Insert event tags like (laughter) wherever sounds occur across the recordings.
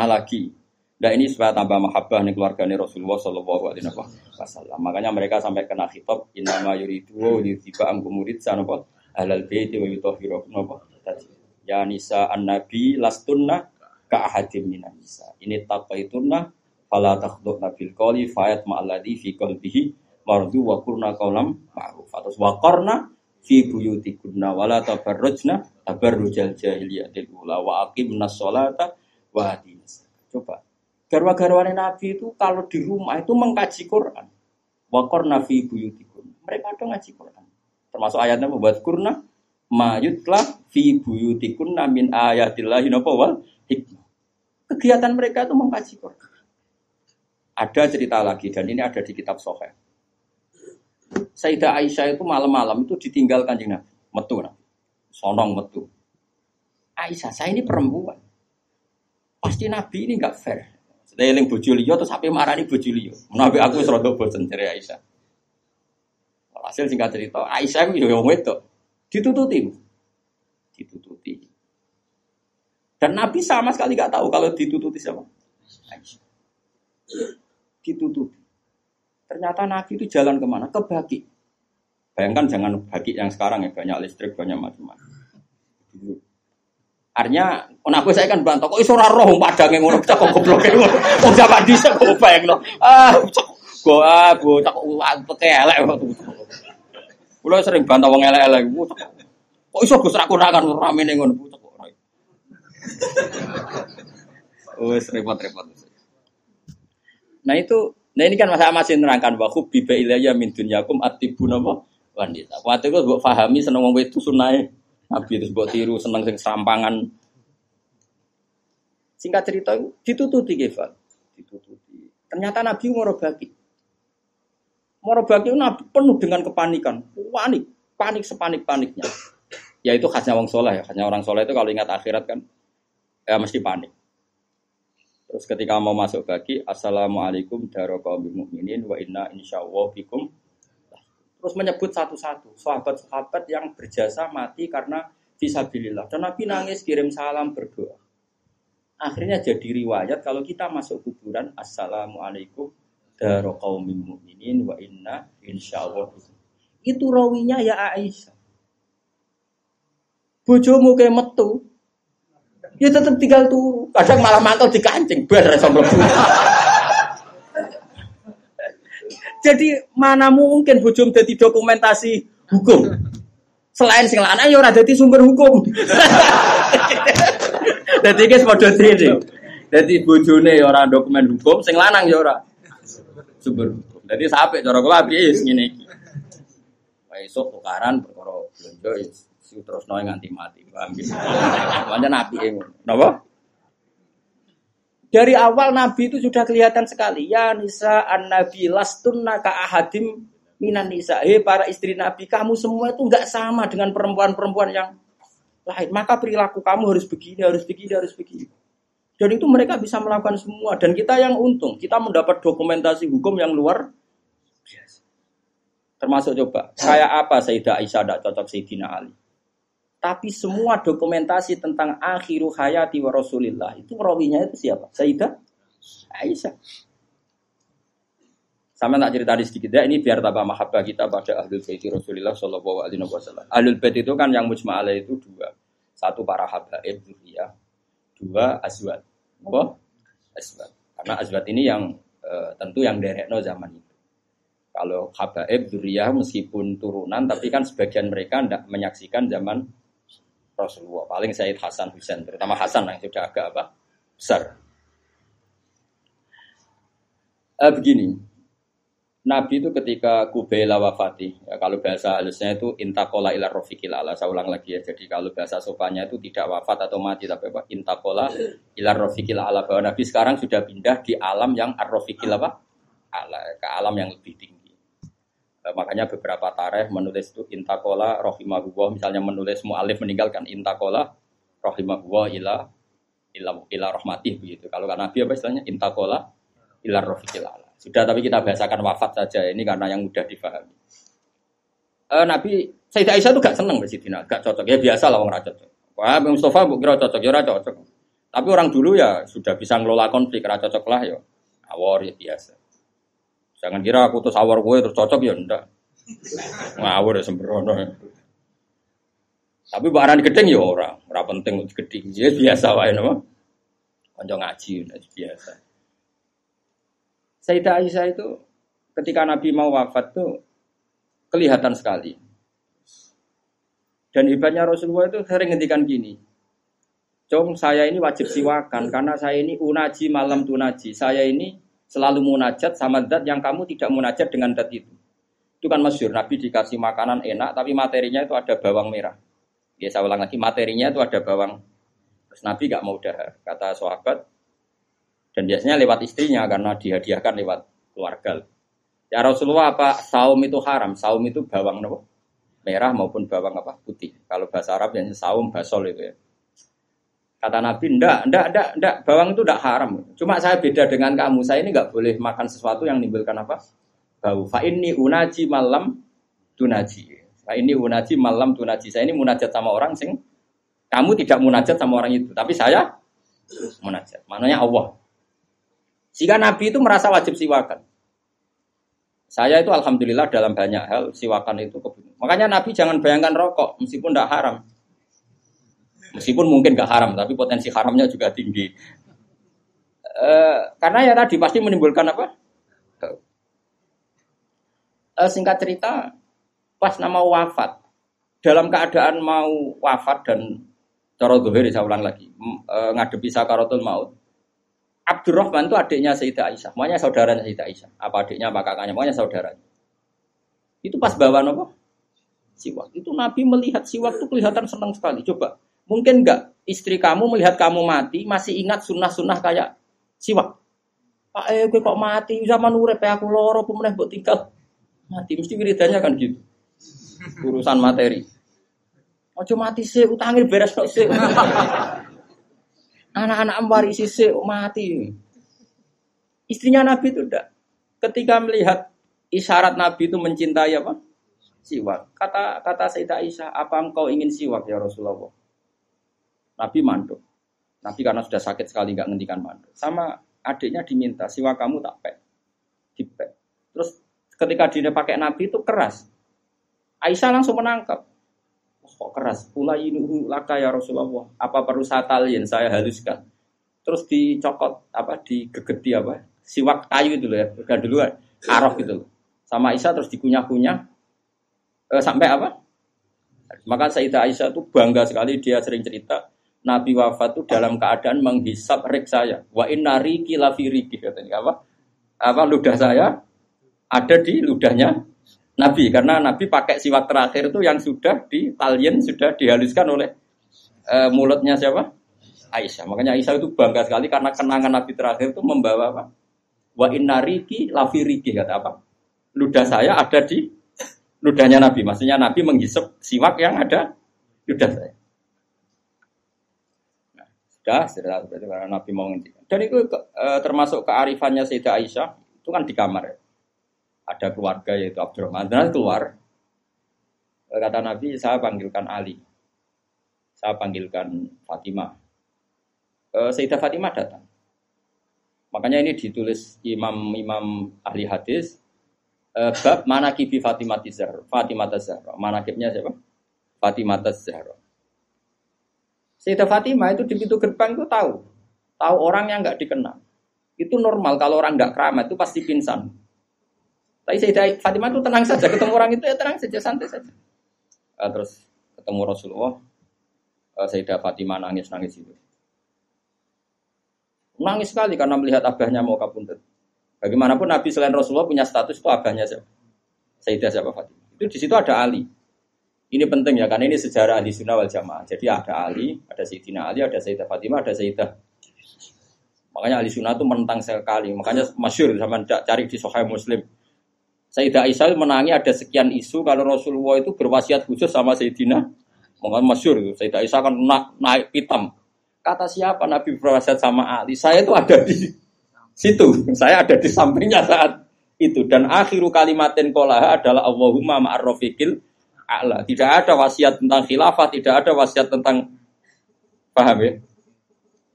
pernah lagi. Nah ini supaya tambah mahabbah nih keluarganya Rasulullah Shallallahu Alaihi Wasallam. Makanya mereka sampai kena khitab inama yuridu yutiba angkum murid sanapa alal baiti wa yutahhirukum napa ya nisa an nabi lastunna ka ahadim nisa. Ini taqaitunna fala takhdhuna bil qawli fayat ma'alladhi fi qalbihi mardu wa qurna qawlam ma'ruf. Terus wa qarna fi buyutikunna wala tabarrujna tabarrujal jahiliyatil ula wa aqimnas sholata wa hadinas. Coba garwa-garwane Nabi itu kalau di rumah itu mengkaji Quran. Wakor nafi buyutikun. Mereka ada ngaji Quran. Termasuk ayatnya membuat kurna mayutla fi buyutikun min ayatillahi napa wal hikmah. Kegiatan mereka itu mengkaji Quran. Ada cerita lagi dan ini ada di kitab Soheh. Sayyidah Aisyah itu malam-malam itu ditinggal kanjeng Nabi. Metu Nabi. Sonong metu. Aisyah, saya ini perempuan. Pasti Nabi ini nggak fair. Saya eling bojo liya terus sampai marani bojo liya. Menawi aku wis rada bosen jare Aisyah. Hasil singkat cerita, Aisyah itu yo wedok. Ditututi. Ditututi. Dan Nabi sama sekali nggak tahu kalau ditututi siapa. Aisyah. Ditututi. Ternyata Nabi itu jalan ke mana? Ke Baki. Bayangkan jangan Baki yang sekarang ya banyak listrik, banyak macam-macam. Artinya, aku saya kan bantah, kok iso ora roh padange ngono, cak kok goblok ngono. Wong zaman dhisik kok bayangno. Ah, cak go ah, go cak peke elek. Kulo sering bantah wong elek-elek. Kok iso Gus ra konangan ramene ngono. Wes repot-repot. Nah itu, nah ini kan masa masih nerangkan bahwa biba ilayya min dunyakum atibun apa wanita. Waktu itu buat fahami seneng wong itu sunai Nabi itu buat tiru seneng sing serampangan. Singkat cerita itu ditututi Kefal. Ditututi. Ternyata Nabi. Morobaki itu Nabi penuh dengan kepanikan. Panik. Panik sepanik-paniknya. Ya itu khasnya orang soleh ya. Khasnya orang soleh itu kalau ingat akhirat kan ya mesti panik. Terus ketika mau masuk bagi, Assalamualaikum warahmatullahi mu'minin wa inna insyaallah bikum Terus menyebut satu-satu sahabat-sahabat yang berjasa mati karena visabilillah. Dan Nabi nangis kirim salam berdoa. Akhirnya jadi riwayat kalau kita masuk kuburan Assalamualaikum daro qaumin mu'minin wa inna insyaallah. Itu rawinya ya Aisyah. Bojomu kayak metu. Ya tetap tinggal tuh. Kadang malah mantel dikancing bar sama Jadi mana mungkin bujum jadi dokumentasi hukum. Selain sing lanang ya ora dadi sumber hukum. (laughs) Dadi guys padha dene. Dadi bojone ya ora dokumen hukum, sing lanang ya ora sumber hukum. Dadi sampe cara kula piye ngene iki. Esuk tukaran perkara blonjo terus noe nganti mati. Paham ya? Pancen apike ngono. Napa? Dari awal Nabi itu sudah kelihatan sekali. Ya nisa an Nabi lastunna ka ahadim minan nisa. Hei para istri Nabi, kamu semua itu nggak sama dengan perempuan-perempuan yang lain. Maka perilaku kamu harus begini, harus begini, harus begini. Dan itu mereka bisa melakukan semua. Dan kita yang untung, kita mendapat dokumentasi hukum yang luar. Termasuk coba, kayak apa Sayyidah Aisyah tidak cocok Sayyidina Ali. Tapi semua dokumentasi tentang akhiru hayati wa rasulillah itu rawinya itu siapa? Sayyidah Aisyah. Sama tak cerita di sedikit ya, ini biar tambah mahabbah kita pada ahlul bait Rasulullah Shallallahu Alaihi Wasallam. Ahlul bait itu kan yang mujma'ala itu dua, satu para habaib ya, dua azwat. Apa? Azwat. Karena azwat ini yang e, tentu yang derekno zaman itu. Kalau habaib duriyah meskipun turunan, tapi kan sebagian mereka tidak menyaksikan zaman Rasulullah. Paling Said Hasan Husain, terutama Hasan yang sudah agak apa besar. Eh, begini, Nabi itu ketika Kubaila wafati, ya, kalau bahasa halusnya itu intakola ilar rofiqil ala. Saya ulang lagi ya. Jadi kalau bahasa sopannya itu tidak wafat atau mati, tapi apa? Intakola ilar rofiqil ala. Bahwa Nabi sekarang sudah pindah di alam yang arrofiqil apa? Ala, ke alam yang lebih tinggi. Eh, makanya beberapa tareh menulis itu intakola rohimahullah misalnya menulis mu'alif meninggalkan intakola rohimahullah ila ila ila rahmatih begitu. Kalau kan Nabi apa istilahnya intakola ila rofiqil Sudah tapi kita bahasakan wafat saja ini karena yang mudah difahami. Uh, Nabi Sayyidah Aisyah itu gak seneng Sidina, gak cocok. Ya biasa lah orang cocok. Wah, Mustafa bu kira cocok, ya cocok. Tapi orang dulu ya sudah bisa ngelola konflik, karena cocok lah ya. Awor ya biasa. Jangan kira aku tuh awor gue terus cocok ya enggak. Ngawur ya sembrono. Tapi barang gedeng ya orang, ora penting gedeng. Ya biasa wae nama. Kanca ngaji ya biasa. Sayyidah Aisyah itu ketika Nabi mau wafat tuh kelihatan sekali. Dan hebatnya Rasulullah itu sering ngendikan gini. Cong saya ini wajib siwakan karena saya ini unaji malam tunaji. Saya ini selalu munajat sama dat yang kamu tidak munajat dengan dat itu. Itu kan masyur, Nabi dikasih makanan enak tapi materinya itu ada bawang merah. Ya saya ulang lagi, materinya itu ada bawang. Terus Nabi gak mau dahar, kata sahabat. Dan biasanya lewat istrinya karena dihadiahkan lewat keluarga. Ya Rasulullah apa saum itu haram? Saum itu bawang merah maupun bawang apa putih. Kalau bahasa Arab yang saum basol itu ya. Kata Nabi, ndak, ndak, ndak, ndak, bawang itu ndak haram. Cuma saya beda dengan kamu. Saya ini nggak boleh makan sesuatu yang menimbulkan apa? Bau. Fa ini unaji malam tunaji. Fa ini unaji malam tunaji. Saya ini munajat sama orang sing kamu tidak munajat sama orang itu, tapi saya munajat. Mananya Allah. Jika Nabi itu merasa wajib siwakan. Saya itu alhamdulillah dalam banyak hal siwakan itu kebutuhan. Makanya Nabi jangan bayangkan rokok meskipun tidak haram. Meskipun mungkin gak haram, tapi potensi haramnya juga tinggi. E, karena ya tadi pasti menimbulkan apa? E, singkat cerita, pas nama wafat, dalam keadaan mau wafat dan cara saya ulang lagi, e, ngadepi sakaratul maut, Abdurrahman itu adiknya Sayyidah Aisyah. Makanya saudaranya Sayyidah Aisyah. Apa adiknya, apa kakaknya. Makanya saudaranya. Itu pas bawa nopo siwak. Itu Nabi melihat siwak itu kelihatan senang sekali. Coba, mungkin enggak istri kamu melihat kamu mati masih ingat sunnah-sunnah kayak siwak. Pak eh gue kok mati zaman urep aku loro pemenang buat tinggal mati mesti wiridannya kan gitu urusan materi Ojo mati sih utangnya beres kok sih Anak-anak warisi sih mati. Istrinya Nabi itu tidak. Ketika melihat isyarat Nabi itu mencintai apa? Siwak. Kata kata Sayyidah Aisyah, apa engkau ingin siwak ya Rasulullah? Nabi manduk. Nabi karena sudah sakit sekali nggak ngendikan manduk. Sama adiknya diminta siwak kamu tak pek. Dipek. Terus ketika dia pakai Nabi itu keras. Aisyah langsung menangkap kok keras. Pula ini laka ya Rasulullah. Apa perlu saya talian saya haluskan. Terus dicokot apa digegeti apa? Siwak kayu itu loh ya. Bukan dulu arok gitu loh. Sama Aisyah terus dikunyah-kunyah e, sampai apa? Maka Sayyidah Aisyah itu bangga sekali dia sering cerita Nabi wafat itu dalam keadaan menghisap rik saya. Wa inna riki lafi riki katanya apa? Apa ludah saya ada di ludahnya Nabi karena Nabi pakai siwak terakhir itu yang sudah di talian sudah dihaluskan oleh e, mulutnya siapa? Aisyah. Makanya Aisyah itu bangga sekali karena kenangan Nabi terakhir itu membawa apa? Wa inna riki lafi riki kata apa? Ludah saya ada di ludahnya Nabi. Maksudnya Nabi menghisap siwak yang ada ludah saya. Sudah berarti karena Nabi mau ngendikan. Dan itu e, termasuk kearifannya Sayyidah Aisyah itu kan di kamar ya ada keluarga yaitu Abdurrahman. Dan keluar, kata Nabi, saya panggilkan Ali. Saya panggilkan Fatimah. E, Sayyidah Fatimah datang. Makanya ini ditulis imam-imam ahli hadis. E, bab manakibi Fatimah Zahra. Fatimah Zahra. Manakibnya siapa? Fatimah Zahra. Sayyidah Fatimah itu di pintu gerbang itu tahu. Tahu orang yang nggak dikenal. Itu normal kalau orang nggak keramat itu pasti pingsan. Tapi Sayyidah Fatimah itu tenang saja, ketemu orang itu ya tenang saja, santai saja. Uh, terus ketemu Rasulullah, uh, Sayyidah Fatimah nangis-nangis itu. Nangis sekali karena melihat abahnya mau kabundut. Bagaimanapun Nabi selain Rasulullah punya status itu abahnya siapa? Sayyidah siapa Fatimah. Itu di situ ada Ali. Ini penting ya, karena ini sejarah ahli sunnah wal jamaah. Jadi ada Ali, ada Sayyidina Ali, ada Sayyidah Fatimah, ada Sayyidah Makanya ahli sunnah itu menentang sekali. Makanya masyur sama cari di Sahih Muslim. Sayyidah Aisyah menangi ada sekian isu kalau Rasulullah itu berwasiat khusus sama Sayyidina Mungkin masyur. Sayyidah Aisyah kan na naik hitam. Kata siapa Nabi berwasiat sama Ali? Saya itu ada di situ. Saya ada di sampingnya saat itu. Dan akhiru kalimatin kolah adalah Allahumma ma'arrofiqil a'la. Tidak ada wasiat tentang khilafah, tidak ada wasiat tentang paham ya?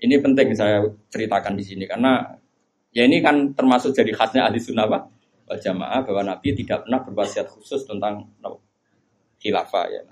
Ini penting saya ceritakan di sini karena ya ini kan termasuk jadi khasnya ahli sunnah wal jamaah bahwa Nabi tidak pernah berwasiat khusus tentang khilafah ya.